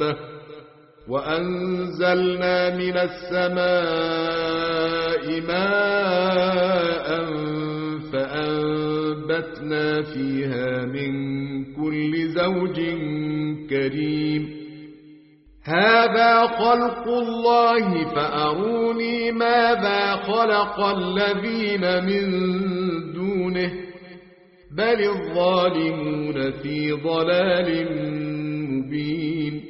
دابة وأنزلنا من السماء ماء فأنبتنا فيها من كل زوج كريم. هذا خلق الله فأروني ماذا خلق الذين من دونه بل الظالمون في ضلال مبين.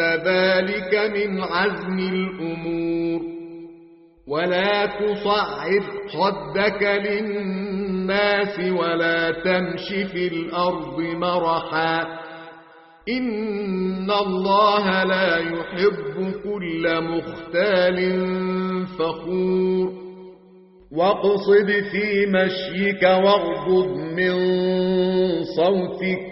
ذلك من عزم الأمور ولا تصعد خدك للناس ولا تمش في الأرض مرحا إن الله لا يحب كل مختال فخور واقصد في مشيك واغضض من صوتك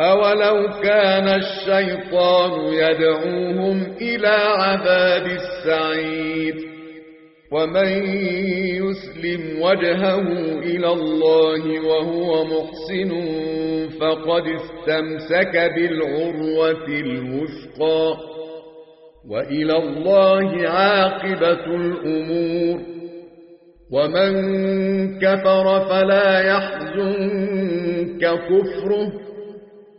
أولو كان الشيطان يدعوهم إلى عذاب السعير ومن يسلم وجهه إلى الله وهو محسن فقد استمسك بالعروة الوثقى وإلى الله عاقبة الأمور ومن كفر فلا يحزنك كفره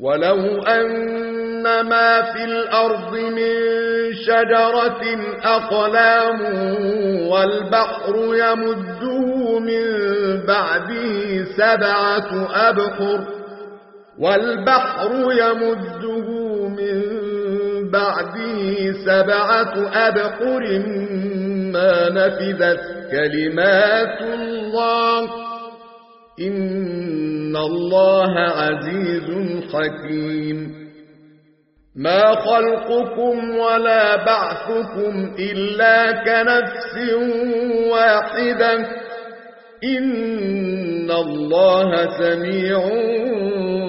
ولو أن ما في الأرض من شجرة أقلام والبحر يمده من بعده سبعة أبحر والبحر يمده من بعده سبعة أبحر ما نفذت كلمات الله إن الله عزيز حكيم ما خلقكم ولا بعثكم إلا كنفس واحدة إن الله سميع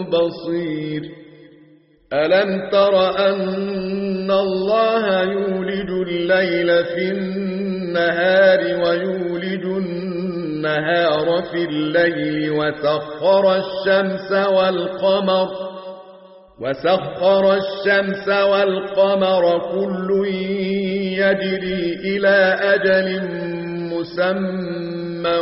بصير ألم تر أن الله يولد الليل في النهار ويولد النهار في الليل وسخر الشمس والقمر وسخر الشمس والقمر كل يجري إلى أجل مسمى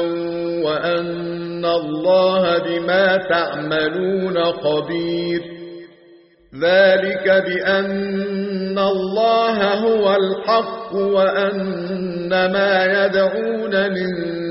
وأن الله بما تعملون خبير. ذلك بأن الله هو الحق وأن ما يدعون من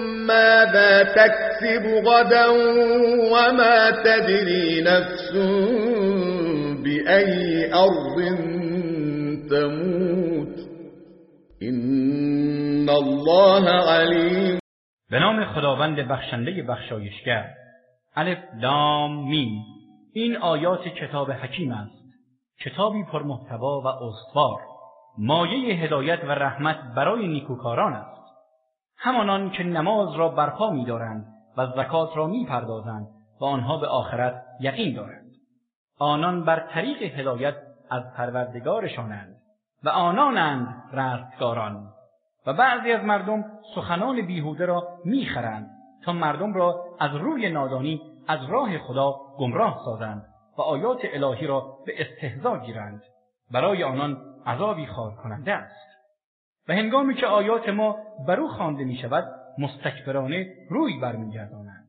ماذا تكسب غدا وما تدري نفس بأي أرض تموت؟ إن الله عليم. به نام خداوند بخشنده بخشایشگر. الف لام میم. این آیات کتاب حکیم است. کتابی پر محتوا و استوار. مایه هدایت و رحمت برای نیکوکاران است. همانان که نماز را برپا می‌دارند و زکات را می‌پردازند و آنها به آخرت یقین دارند. آنان بر طریق هدایت از پروردگارشانند و آنانند رستگاران. و بعضی از مردم سخنان بیهوده را می‌خرند تا مردم را از روی نادانی از راه خدا گمراه سازند و آیات الهی را به استهزا گیرند. برای آنان عذابی خوارکننده است. و هنگامی که آیات ما بر او خوانده می شود مستکبرانه روی برمیگردانند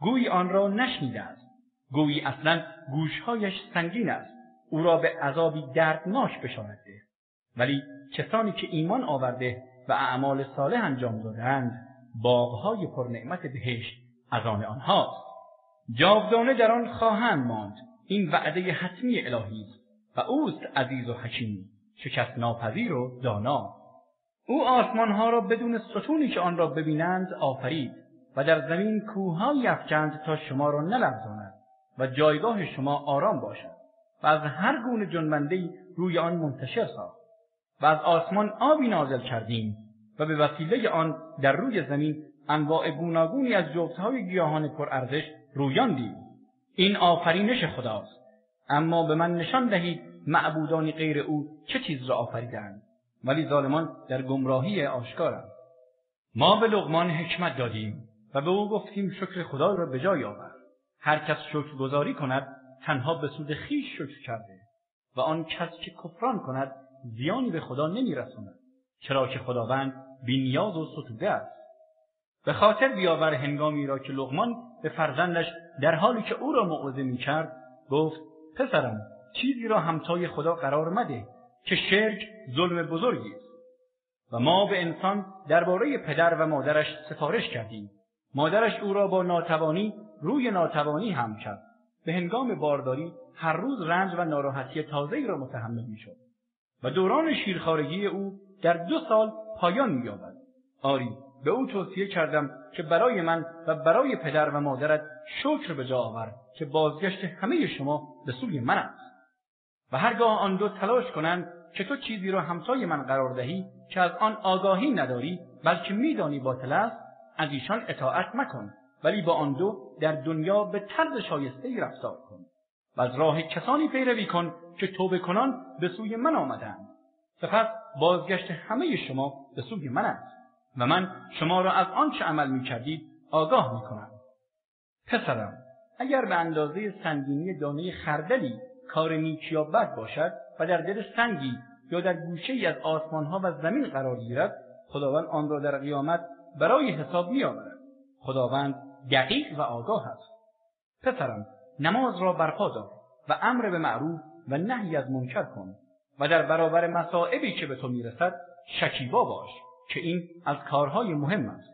گویی آن را نشنیده است. گویی اصلا گوشهایش سنگین است. او را به عذابی دردناک بشارت ده ولی کسانی که ایمان آورده و اعمال صالح انجام دادند باغهای پرنعمت بهشت از آن آنهاست. جاودانه در آن خواهند ماند. این وعده حتمی الهی است و اوست عزیز و حکیم شکست ناپذیر و دانا. او آسمانها را بدون ستونی که آن را ببینند آفرید و در زمین کوههایی افکند تا شما را نلرزاند و جایگاه شما آرام باشد و از هر گونه جنبنده‌ای روی آن منتشر ساخت و از آسمان آبی نازل کردیم و به وسیله آن در روی زمین انواع گوناگونی از جفتهای گیاهان پرارزش رویاندیم این آفرینش خداست. اما به من نشان دهید معبودان غیر او چه چیز را آفریدند ولی ظالمان در گمراهی آشکارند ما به لقمان حکمت دادیم و به او گفتیم شکر خدا را به جای آور. هر کس شکر گذاری کند تنها به سود خویش شکر کرده. و آن کس که کفران کند زیانی به خدا نمیرساند. چرا که خداوند بینیاز و ستوده است. به خاطر بیاور هنگامی را که لقمان به فرزندش در حالی که او را موعظه می‌کرد گفت پسرم چیزی را همتای خدا قرار مده که شرک ظلم بزرگی است. و ما به انسان درباره پدر و مادرش سفارش کردیم. مادرش او را با ناتوانی روی ناتوانی حمل کرد. به هنگام بارداری هر روز رنج و ناراحتی تازه‌ای را متحمل می‌شد. و دوران شیرخارگی او در دو سال پایان می‌یابد. آری به او توصیه کردم که برای من و برای پدر و مادرت شکر به جا آور که بازگشت همه شما به سوی من است. و هرگاه آن دو تلاش کنند که تو چیزی را همتای من قرار دهی که از آن آگاهی نداری بلکه میدانی باطل است از ایشان اطاعت مکن ولی با آن دو در دنیا به طرز شایسته ای رفتار کن و از راه کسانی پیروی کن که توبه کنان به سوی من آمدند. سپس بازگشت همه شما به سوی من است و من شما را از آنچه عمل می‌کردید آگاه می‌کنم. پسرم اگر به اندازه سنگینی دانه خردلی کار نیک یا بد باشد و در دل سنگی یا در گوشه ای از آسمانها و زمین قرار گیرد خداوند آن را در قیامت برای حساب میآورد. خداوند دقیق و آگاه است. پسرم نماز را برپا دار و امر به معروف و نهی از منکر کن و در برابر مصائبی که به تو می‌رسد شکیبا باش که این از کارهای مهم است.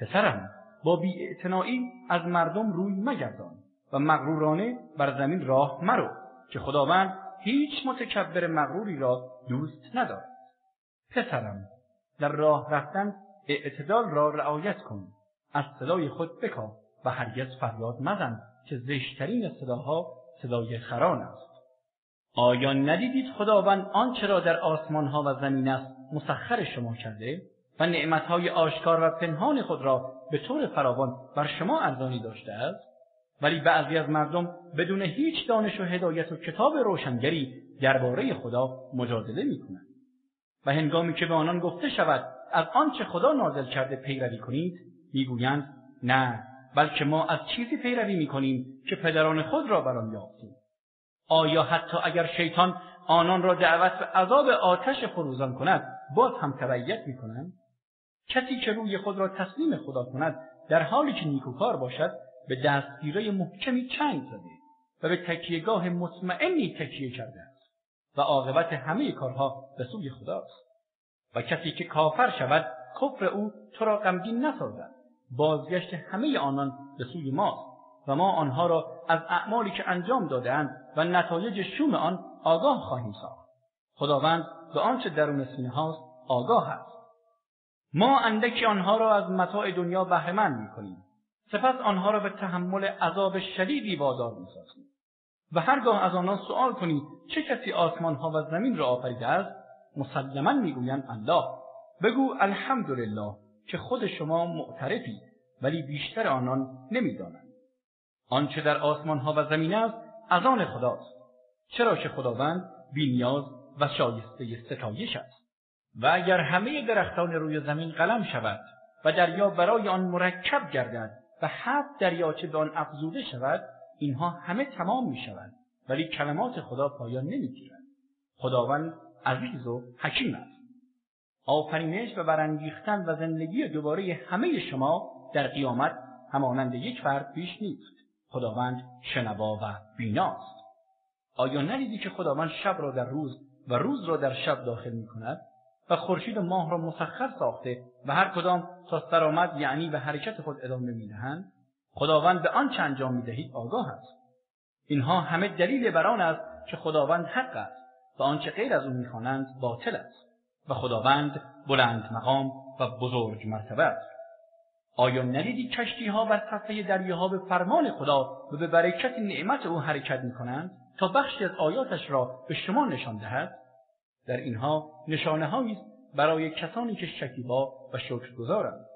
پسرم با بیاعتنایی از مردم روی مگردان و مغرورانه بر زمین راه مرو. که خداوند هیچ متکبر مغروری را دوست ندارد. پسرم در راه رفتن اعتدال را رعایت کن. از صدای خود بکاه و هرگز فریاد مزن که زشت‌ترین صداها صدای خران است. آیا ندیدید خداوند آنچه را در آسمانها و زمین است مسخر شما کرده و نعمتهای آشکار و پنهان خود را به طور فراوان بر شما ارزانی داشته است؟ ولی بعضی از مردم بدون هیچ دانش و هدایت و کتاب روشنگری درباره خدا مجادله می‌کنند. و هنگامی که به آنان گفته شود از آنچه خدا نازل کرده پیروی کنید می‌گویند نه بلکه ما از چیزی پیروی می‌کنیم که پدران خود را بر آن یافتیم. آیا حتی اگر شیطان آنان را دعوت به عذاب آتش فروزان کند باز هم تبعیت می‌کنند؟ کسی که روی خود را تسلیم خدا کند در حالی که نیکوکار باشد به دستگیره محکمی چنگ زده و به تکیهگاه مطمئنی تکیه کرده است و عاقبت همه کارها به سوی خداست. و کسی که کافر شود کفر او تو را غمگین نسازد. بازگشت همه آنان به سوی ماست و ما آنها را از اعمالی که انجام دادهاند و نتایج شوم آن آگاه خواهیم ساخت. خداوند به آنچه درون سینه هاست آگاه است. ما اندکی آنها را از متاع دنیا بهرهمند می‌کنیم. سپس آنها را به تحمل عذاب شدیدی وادار می‌سازیم. و هرگاه از آنان سؤال کنی چه کسی آسمانها و زمین را آفریده است؟ مسلما می‌گویند الله. بگو الحمدلله که خود شما معترفید ولی بیشتر آنان نمی‌دانند. آنچه در آسمانها و زمین است از آن خداست. چرا که خداوند بینیاز و شایسته ستایش است. و اگر همه درختان روی زمین قلم شود و دریا برای آن مرکب گردد و هفت دریاچه به آن افزوده شود اینها همه تمام می شود ولی کلمات خدا پایان نمی‌گیرد. خداوند عزیز و حکیم است. آفرینش و برانگیختن و زندگی دوباره همه شما در قیامت همانند یک فرد بیش نیست. خداوند شنوا و بیناست. آیا ندیدی که خداوند شب را در روز و روز را در شب داخل می کند و خورشید و ماه را مسخر ساخته و هر کدام تا سرآمد معینی به حرکت خود ادامه می‌دهند خداوند به آنچه انجام می‌دهید آگاه است. اینها همه دلیل بر آن است که خداوند حق است و آنچه غیر از او می‌خوانند باطل است و خداوند بلند مقام و بزرگ مرتبه است. آیا ندیدی کشتی ها بر صفحه دریاها به فرمان خدا و به برکت نعمت او حرکت می کنند تا بخشی از آیاتش را به شما نشان دهد؟ در اینها نشانه‌هایی است برای کسانی که شکیبا و شکرگزارند.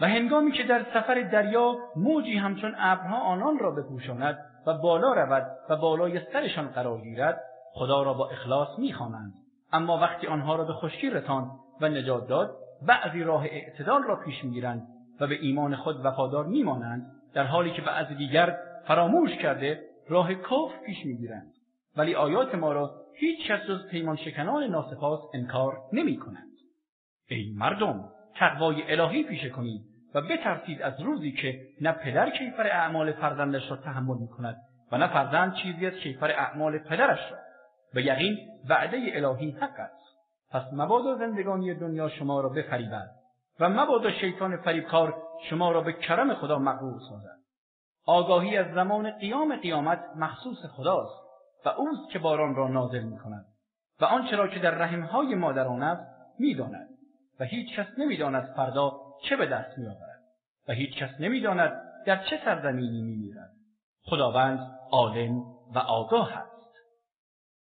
و هنگامی که در سفر دریا موجی همچون ابرها آنان را بپوشاند و بالا رود و بالای سرشان قرار گیرد خدا را با اخلاص می‌خوانند. اما وقتی آنها را به خشکی رساند و نجات داد بعضی راه اعتدال را پیش می‌گیرند و به ایمان خود وفادار میمانند در حالی که بعضی دیگر فراموش کرده راه کفر پیش می‌گیرند. ولی آیات ما را هیچ کس جز پیمان شکنان ناسپاس انکار نمی کنند. ای مردم تقوای الهی پیشه کنید و بترسید از روزی که نه پدر کیفر اعمال فرزندش را تحمل می کند و نه فرزند چیزی از کیفر اعمال پدرش را. به یقین وعده الهی حق است. پس مبادا زندگانی دنیا شما را بفریبد و مبادا شیطان فریبکار شما را به کرم خدا مغرور سازد. آگاهی از زمان قیام قیامت مخصوص خداست. و اوست که باران را نازل می کند و آنچه را که در رحمهای مادران است می‌داند. و هیچ کس نمی‌داند فردا چه به دست میآورد. و هیچ کس نمی‌داند در چه سرزمینی میمیرد. خداوند عالم و آگاه است.